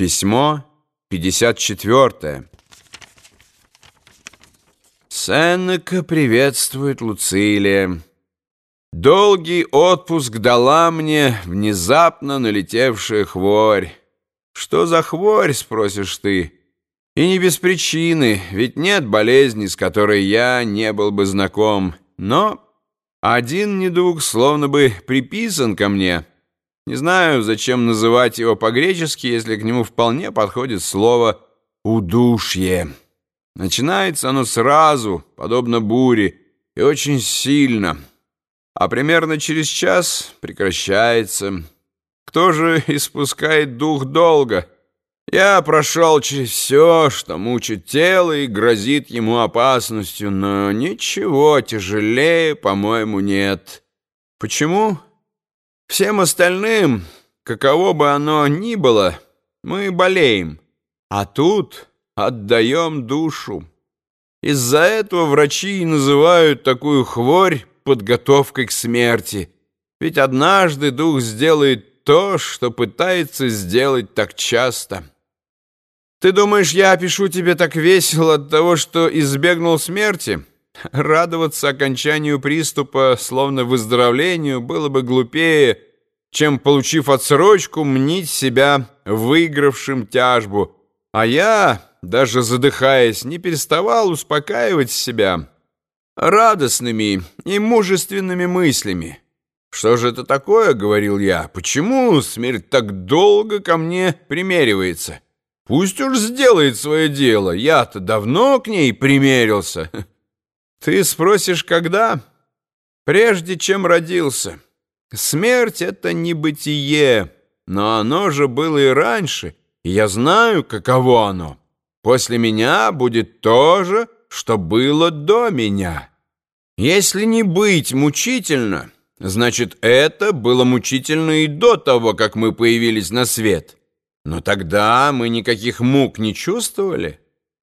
Письмо 54. Сенека приветствует Луцилия. Долгий отпуск дала мне внезапно налетевшая хворь. Что за хворь, спросишь ты? И не без причины, ведь нет болезни, с которой я не был бы знаком. Но один недуг словно бы приписан ко мне — не знаю, зачем называть его по-гречески, если к нему вполне подходит слово «удушье». Начинается оно сразу, подобно буре, и очень сильно, а примерно через час прекращается. Кто же испускает дух долго? Я прошел через все, что мучит тело и грозит ему опасностью, но ничего тяжелее, по-моему, нет. Почему? Всем остальным, каково бы оно ни было, мы болеем, а тут отдаем душу. Из-за этого врачи и называют такую хворь подготовкой к смерти. Ведь однажды дух сделает то, что пытается сделать так часто. Ты думаешь, я пишу тебе так весело от того, что избегнул смерти? Радоваться окончанию приступа, словно выздоровлению, было бы глупее, чем, получив отсрочку, мнить себя выигравшим тяжбу. А я, даже задыхаясь, не переставал успокаивать себя радостными и мужественными мыслями. «Что же это такое?» — говорил я. «Почему смерть так долго ко мне примеривается? Пусть уж сделает свое дело. Я-то давно к ней примерился». Ты спросишь, когда? Прежде чем родился. Смерть — это не бытие, но оно же было и раньше, и я знаю, каково оно. После меня будет то же, что было до меня. Если не быть мучительно, значит, это было мучительно и до того, как мы появились на свет. Но тогда мы никаких мук не чувствовали.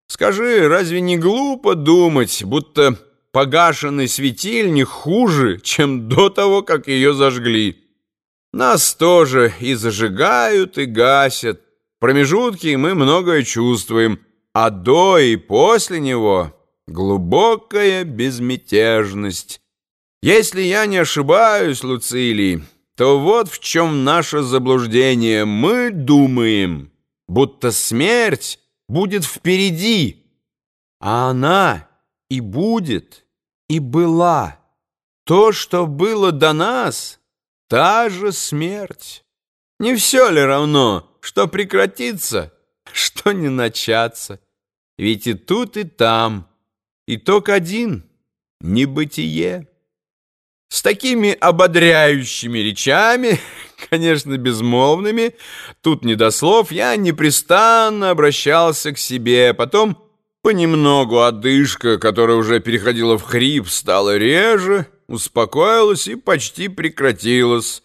Скажи, разве не глупо думать, будто погашенный светильник хуже, чем до того, как ее зажгли. Нас тоже и зажигают, и гасят. В промежутке мы многое чувствуем, а до и после него глубокая безмятежность. Если я не ошибаюсь, Луцилий, то вот в чем наше заблуждение. Мы думаем, будто смерть будет впереди, а она и будет и была. То, что было до нас, та же смерть. Не все ли равно, что прекратится, что не начаться? Ведь и тут, и там итог один — небытие. С такими ободряющими речами, конечно, безмолвными, тут не до слов, я непрестанно обращался к себе, потом Понемногу одышка, которая уже переходила в хрип, стала реже, успокоилась и почти прекратилась.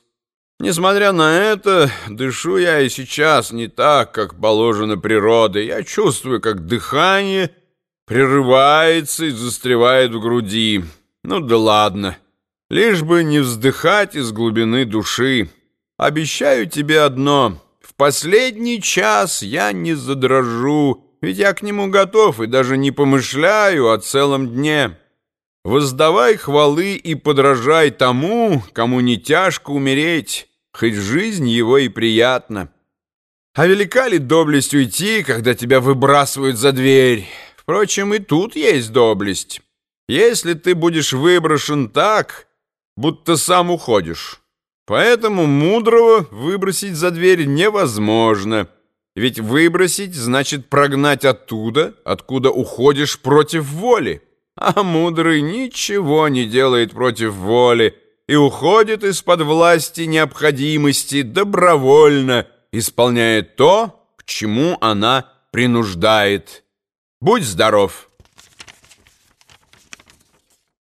Несмотря на это, дышу я и сейчас не так, как положено природой. Я чувствую, как дыхание прерывается и застревает в груди. Ну да ладно, лишь бы не вздыхать из глубины души. Обещаю тебе одно, в последний час я не задрожу, ведь я к нему готов и даже не помышляю о целом дне. Воздавай хвалы и подражай тому, кому не тяжко умереть, хоть жизнь его и приятна. А велика ли доблесть уйти, когда тебя выбрасывают за дверь? Впрочем, и тут есть доблесть. Если ты будешь выброшен так, будто сам уходишь. Поэтому мудрого выбросить за дверь невозможно — ведь выбросить значит прогнать оттуда, откуда уходишь против воли. А мудрый ничего не делает против воли и уходит из-под власти необходимости добровольно, исполняя то, к чему она принуждает. Будь здоров!